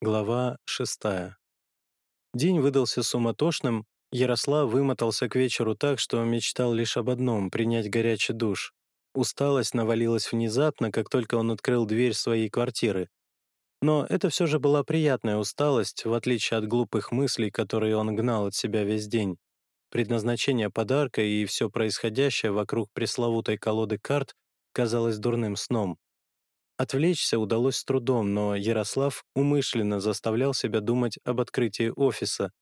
Глава 6. День выдался суматошным, Ярослав вымотался к вечеру так, что мечтал лишь об одном — принять горячий душ. Усталость навалилась внезапно, как только он открыл дверь своей квартиры. Но это все же была приятная усталость, в отличие от глупых мыслей, которые он гнал от себя весь день. Предназначение подарка и все происходящее вокруг пресловутой колоды карт казалось дурным сном. Отвлечься удалось с трудом, но Ярослав умышленно заставлял себя думать об открытии офиса.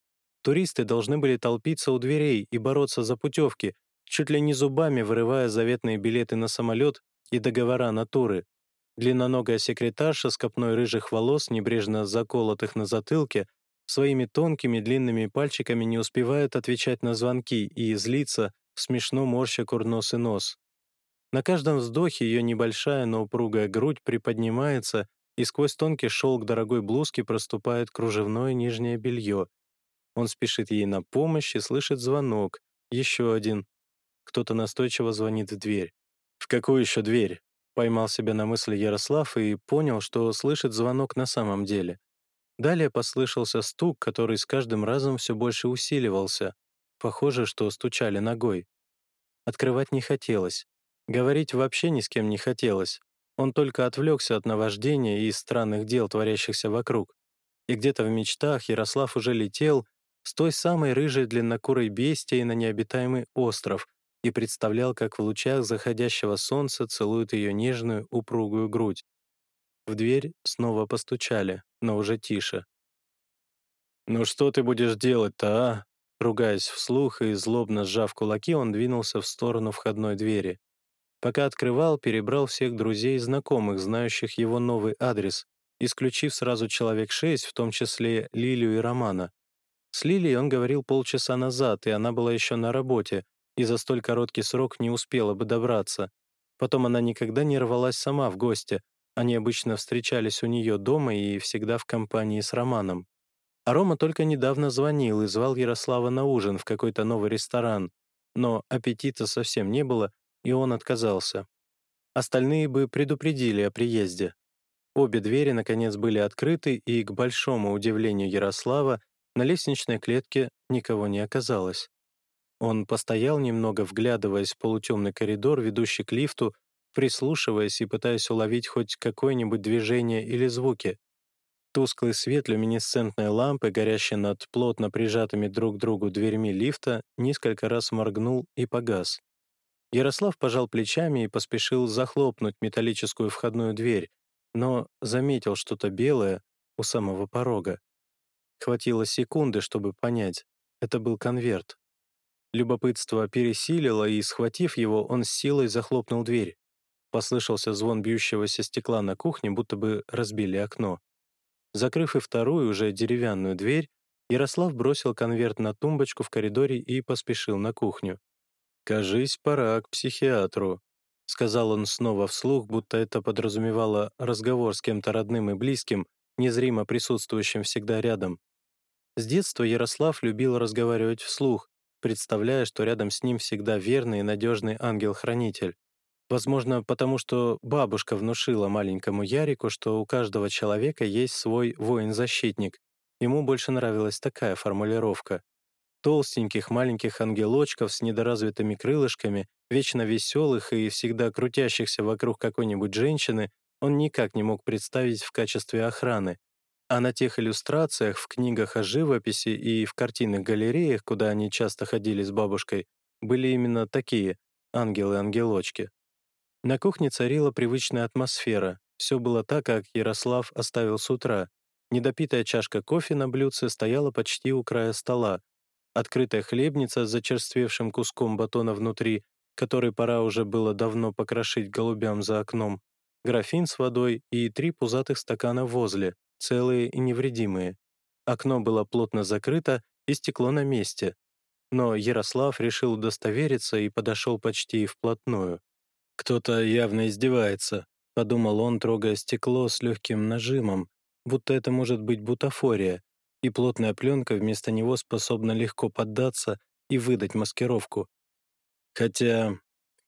Туристы должны были толпиться у дверей и бороться за путевки, чуть ли не зубами вырывая заветные билеты на самолет и договора на туры. Длинноногая секретарша с копной рыжих волос, небрежно заколотых на затылке, своими тонкими длинными пальчиками не успевает отвечать на звонки и злиться, смешно морща курносый нос. На каждом вздохе ее небольшая, но упругая грудь приподнимается, и сквозь тонкий шелк дорогой блузки проступает кружевное нижнее белье. Он спешит ей на помощь и слышит звонок. Еще один. Кто-то настойчиво звонит в дверь. «В какую еще дверь?» Поймал себя на мысли Ярослав и понял, что слышит звонок на самом деле. Далее послышался стук, который с каждым разом все больше усиливался. Похоже, что стучали ногой. Открывать не хотелось. Говорить вообще ни с кем не хотелось. Он только отвлекся от наваждения и странных дел, творящихся вокруг. И где-то в мечтах Ярослав уже летел с той самой рыжей длиннокурой бестией на необитаемый остров, и представлял, как в лучах заходящего солнца целует ее нежную, упругую грудь. В дверь снова постучали, но уже тише. «Ну что ты будешь делать-то, а?» Ругаясь вслух и злобно сжав кулаки, он двинулся в сторону входной двери. Пока открывал, перебрал всех друзей и знакомых, знающих его новый адрес, исключив сразу человек шесть, в том числе Лилию и Романа. С Лилией он говорил полчаса назад, и она была еще на работе, и за столь короткий срок не успела бы добраться. Потом она никогда не рвалась сама в гости, они обычно встречались у нее дома и всегда в компании с Романом. А Рома только недавно звонил и звал Ярослава на ужин в какой-то новый ресторан, но аппетита совсем не было, и он отказался. Остальные бы предупредили о приезде. Обе двери, наконец, были открыты, и, к большому удивлению Ярослава, на лестничной клетке никого не оказалось. Он постоял немного, вглядываясь в полутемный коридор, ведущий к лифту, прислушиваясь и пытаясь уловить хоть какое-нибудь движение или звуки. Тусклый свет люминесцентной лампы, горящей над плотно прижатыми друг к другу дверьми лифта, несколько раз моргнул и погас. Ярослав пожал плечами и поспешил захлопнуть металлическую входную дверь, но заметил что-то белое у самого порога. Хватило секунды, чтобы понять, это был конверт. Любопытство пересилило, и, схватив его, он с силой захлопнул дверь. Послышался звон бьющегося стекла на кухне, будто бы разбили окно. Закрыв и вторую, уже деревянную дверь, Ярослав бросил конверт на тумбочку в коридоре и поспешил на кухню. «Кажись, пора к психиатру», — сказал он снова вслух, будто это подразумевало разговор с кем-то родным и близким, незримо присутствующим всегда рядом. С детства Ярослав любил разговаривать вслух, представляя, что рядом с ним всегда верный и надежный ангел-хранитель. Возможно, потому что бабушка внушила маленькому Ярику, что у каждого человека есть свой воин-защитник. Ему больше нравилась такая формулировка. Толстеньких маленьких ангелочков с недоразвитыми крылышками, вечно веселых и всегда крутящихся вокруг какой-нибудь женщины, он никак не мог представить в качестве охраны, а на тех иллюстрациях, в книгах о живописи и в картинных галереях, куда они часто ходили с бабушкой, были именно такие ангелы-ангелочки. На кухне царила привычная атмосфера. Все было так, как Ярослав оставил с утра. Недопитая чашка кофе на блюдце стояла почти у края стола. Открытая хлебница с зачерствевшим куском батона внутри, который пора уже было давно покрошить голубям за окном, графин с водой и три пузатых стакана возле, целые и невредимые. Окно было плотно закрыто и стекло на месте. Но Ярослав решил удостовериться и подошел почти вплотную. «Кто-то явно издевается», — подумал он, трогая стекло с легким нажимом, будто это может быть бутафория, и плотная пленка вместо него способна легко поддаться и выдать маскировку. Хотя,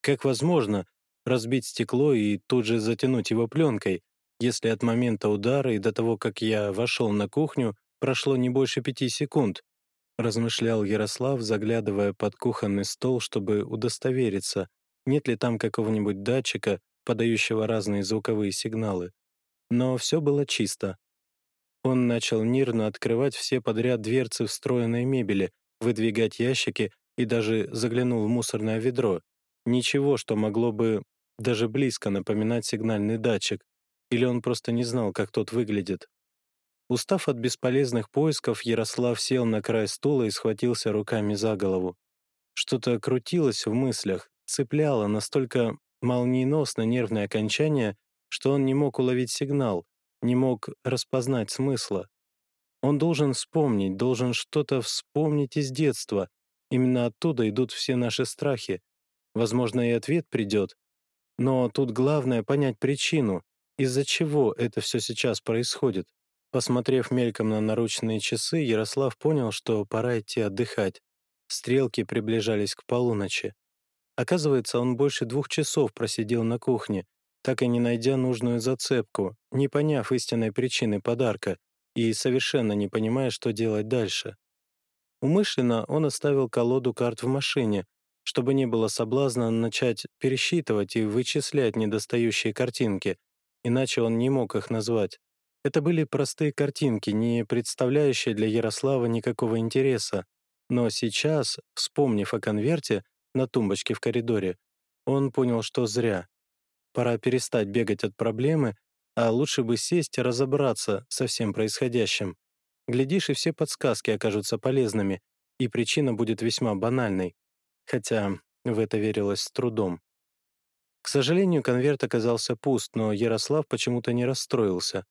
как возможно разбить стекло и тут же затянуть его пленкой, если от момента удара и до того, как я вошел на кухню, прошло не больше пяти секунд, размышлял Ярослав, заглядывая под кухонный стол, чтобы удостовериться, нет ли там какого-нибудь датчика, подающего разные звуковые сигналы. Но все было чисто. Он начал нервно открывать все подряд дверцы встроенной мебели, выдвигать ящики и даже заглянул в мусорное ведро. Ничего, что могло бы даже близко напоминать сигнальный датчик, или он просто не знал, как тот выглядит. Устав от бесполезных поисков, Ярослав сел на край стула и схватился руками за голову. Что-то крутилось в мыслях, цепляло настолько молниеносно нервное окончание, что он не мог уловить сигнал, не мог распознать смысла. Он должен вспомнить, должен что-то вспомнить из детства. Именно оттуда идут все наши страхи. Возможно, и ответ придет. Но тут главное понять причину, из-за чего это все сейчас происходит. Посмотрев мельком на наручные часы, Ярослав понял, что пора идти отдыхать. Стрелки приближались к полуночи. Оказывается, он больше двух часов просидел на кухне, так и не найдя нужную зацепку, не поняв истинной причины подарка и совершенно не понимая, что делать дальше. Умышленно он оставил колоду карт в машине, чтобы не было соблазна начать пересчитывать и вычислять недостающие картинки, иначе он не мог их назвать. Это были простые картинки, не представляющие для Ярослава никакого интереса. Но сейчас, вспомнив о конверте на тумбочке в коридоре, он понял, что зря. Пора перестать бегать от проблемы, а лучше бы сесть и разобраться со всем происходящим. Глядишь, и все подсказки окажутся полезными, и причина будет весьма банальной. Хотя в это верилось с трудом. К сожалению, конверт оказался пуст, но Ярослав почему-то не расстроился.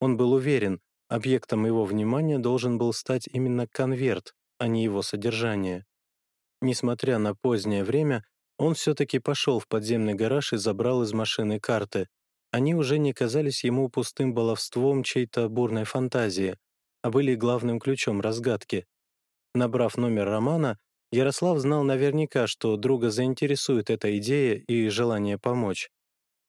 Он был уверен, объектом его внимания должен был стать именно конверт, а не его содержание. Несмотря на позднее время, он все-таки пошел в подземный гараж и забрал из машины карты. Они уже не казались ему пустым баловством чьей-то бурной фантазии, а были главным ключом разгадки. Набрав номер Романа, Ярослав знал наверняка, что друга заинтересует эта идея и желание помочь.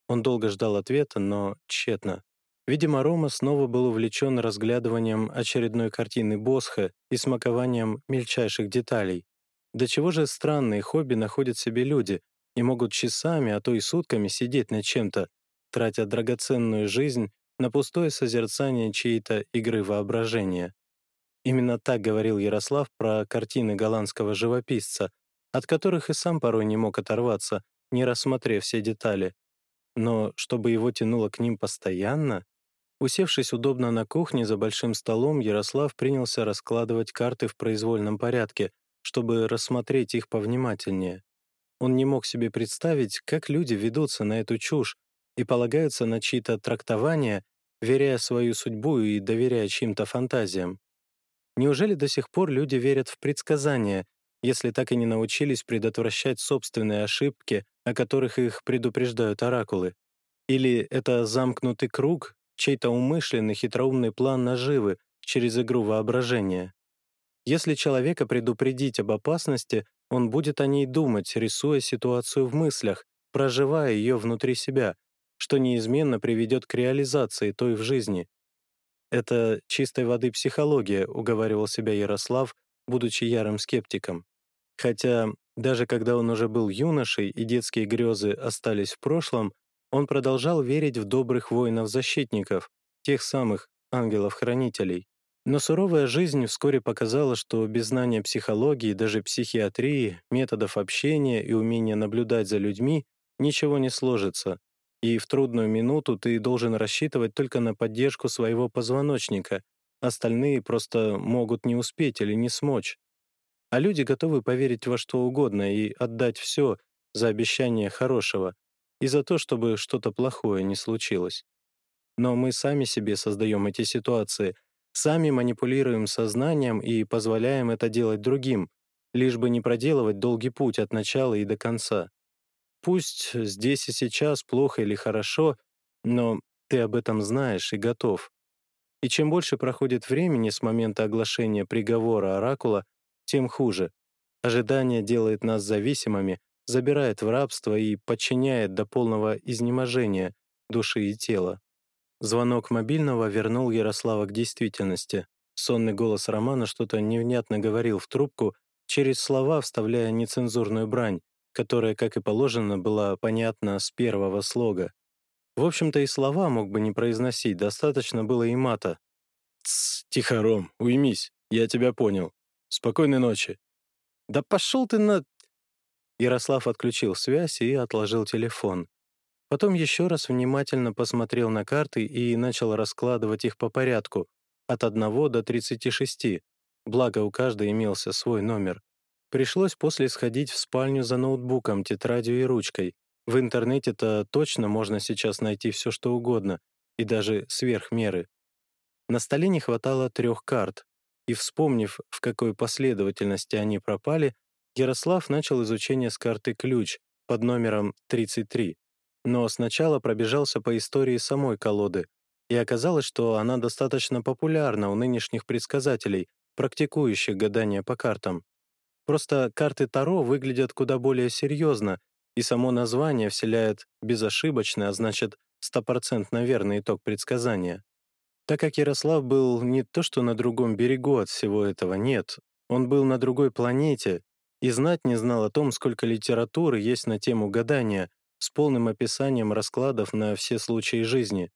Он долго ждал ответа, но тщетно. Видимо, Рома снова был увлечен разглядыванием очередной картины Босха и смакованием мельчайших деталей. До чего же странные хобби находят себе люди и могут часами, а то и сутками сидеть над чем-то, тратя драгоценную жизнь на пустое созерцание чьей-то игры воображения. Именно так говорил Ярослав про картины голландского живописца, от которых и сам порой не мог оторваться, не рассмотрев все детали. Но чтобы его тянуло к ним постоянно, Усевшись удобно на кухне за большим столом, Ярослав принялся раскладывать карты в произвольном порядке, чтобы рассмотреть их повнимательнее. Он не мог себе представить, как люди ведутся на эту чушь и полагаются на чьи-то трактования, веряя свою судьбу и доверяя чьим-то фантазиям. Неужели до сих пор люди верят в предсказания, если так и не научились предотвращать собственные ошибки, о которых их предупреждают оракулы? Или это замкнутый круг, чей-то умышленный хитроумный план наживы через игру воображения? Если человека предупредить об опасности, он будет о ней думать, рисуя ситуацию в мыслях, проживая ее внутри себя, что неизменно приведет к реализации той в жизни. Это чистой воды психология, уговаривал себя Ярослав, будучи ярым скептиком. Хотя даже когда он уже был юношей и детские грезы остались в прошлом, он продолжал верить в добрых воинов-защитников, тех самых ангелов-хранителей. Но суровая жизнь вскоре показала, что без знания психологии, даже психиатрии, методов общения и умения наблюдать за людьми ничего не сложится. И в трудную минуту ты должен рассчитывать только на поддержку своего позвоночника. Остальные просто могут не успеть или не смочь. А люди готовы поверить во что угодно и отдать все за обещание хорошего и за то, чтобы что-то плохое не случилось. Но мы сами себе создаем эти ситуации, Сами манипулируем сознанием и позволяем это делать другим, лишь бы не проделывать долгий путь от начала и до конца. Пусть здесь и сейчас плохо или хорошо, но ты об этом знаешь и готов. И чем больше проходит времени с момента оглашения приговора оракула, тем хуже. Ожидание делает нас зависимыми, забирает в рабство и подчиняет до полного изнеможения души и тела. Звонок мобильного вернул Ярослава к действительности. Сонный голос Романа что-то невнятно говорил в трубку, через слова вставляя нецензурную брань, которая, как и положено, была понятна с первого слога. В общем-то, и слова мог бы не произносить, достаточно было и мата. «Тсс, тихо, Ром, уймись, я тебя понял. Спокойной ночи». «Да пошел ты на...» Ярослав отключил связь и отложил телефон. Потом еще раз внимательно посмотрел на карты и начал раскладывать их по порядку, от 1 до 36, благо у каждой имелся свой номер. Пришлось после сходить в спальню за ноутбуком, тетрадью и ручкой. В интернете-то точно можно сейчас найти все, что угодно, и даже сверх меры. На столе не хватало трех карт, и, вспомнив, в какой последовательности они пропали, Ярослав начал изучение с карты «Ключ» под номером 33. Но сначала пробежался по истории самой колоды, и оказалось, что она достаточно популярна у нынешних предсказателей, практикующих гадания по картам. Просто карты Таро выглядят куда более серьезно, и само название вселяет безошибочный, а значит, стопроцентно верный итог предсказания. Так как Ярослав был не то что на другом берегу от всего этого, нет, он был на другой планете и знать не знал о том, сколько литературы есть на тему гадания с полным описанием раскладов на все случаи жизни.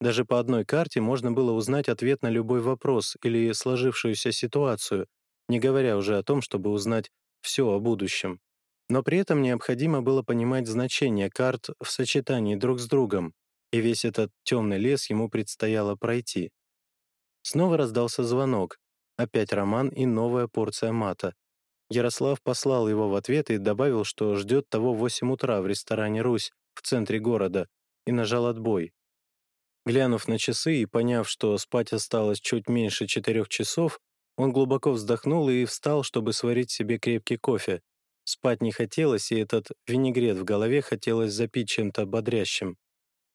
Даже по одной карте можно было узнать ответ на любой вопрос или сложившуюся ситуацию, не говоря уже о том, чтобы узнать все о будущем. Но при этом необходимо было понимать значение карт в сочетании друг с другом, и весь этот темный лес ему предстояло пройти. Снова раздался звонок, опять роман и новая порция мата. Ярослав послал его в ответ и добавил, что ждет того в 8 утра в ресторане «Русь» в центре города, и нажал отбой. Глянув на часы и поняв, что спать осталось чуть меньше четырех часов, он глубоко вздохнул и встал, чтобы сварить себе крепкий кофе. Спать не хотелось, и этот винегрет в голове хотелось запить чем-то бодрящим.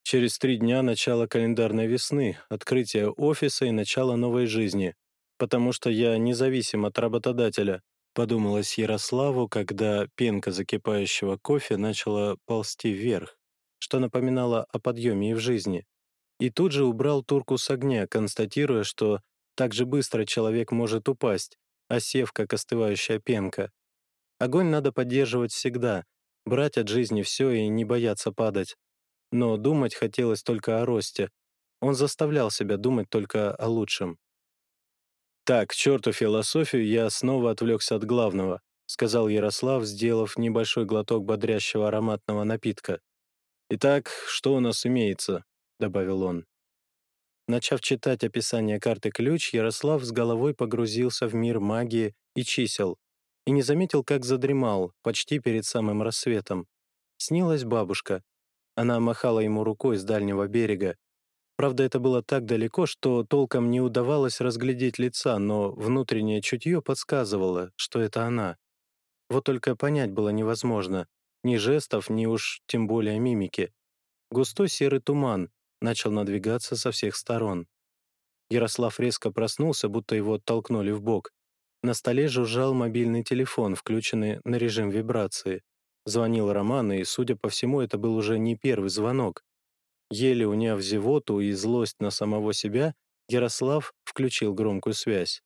Через три дня начало календарной весны, открытие офиса и начало новой жизни. Потому что я независим от работодателя, подумалось Ярославу, когда пенка закипающего кофе начала ползти вверх, что напоминало о подъеме в жизни. И тут же убрал турку с огня, констатируя, что так же быстро человек может упасть, осев, как остывающая пенка. Огонь надо поддерживать всегда, брать от жизни все и не бояться падать. Но думать хотелось только о росте. Он заставлял себя думать только о лучшем. «Так, черту философию, я снова отвлекся от главного», сказал Ярослав, сделав небольшой глоток бодрящего ароматного напитка. «Итак, что у нас имеется?» — добавил он. Начав читать описание карты «Ключ», Ярослав с головой погрузился в мир магии и чисел и не заметил, как задремал, почти перед самым рассветом. Снилась бабушка. Она махала ему рукой с дальнего берега. Правда, это было так далеко, что толком не удавалось разглядеть лица, но внутреннее чутье подсказывало, что это она. Вот только понять было невозможно. Ни жестов, ни уж тем более мимики. Густой серый туман, начал надвигаться со всех сторон. Ярослав резко проснулся, будто его оттолкнули в бок. На столе жужжал мобильный телефон, включенный на режим вибрации. Звонил Роман, и, судя по всему, это был уже не первый звонок. Еле уняв зевоту и злость на самого себя, Ярослав включил громкую связь.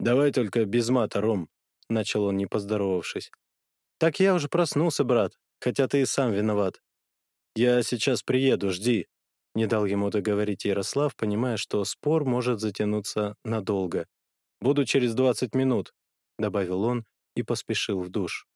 «Давай только без мата, Ром», — начал он, не поздоровавшись. «Так я уже проснулся, брат, хотя ты и сам виноват. Я сейчас приеду, жди», не дал ему договорить Ярослав, понимая, что спор может затянуться надолго. «Буду через 20 минут», — добавил он и поспешил в душ.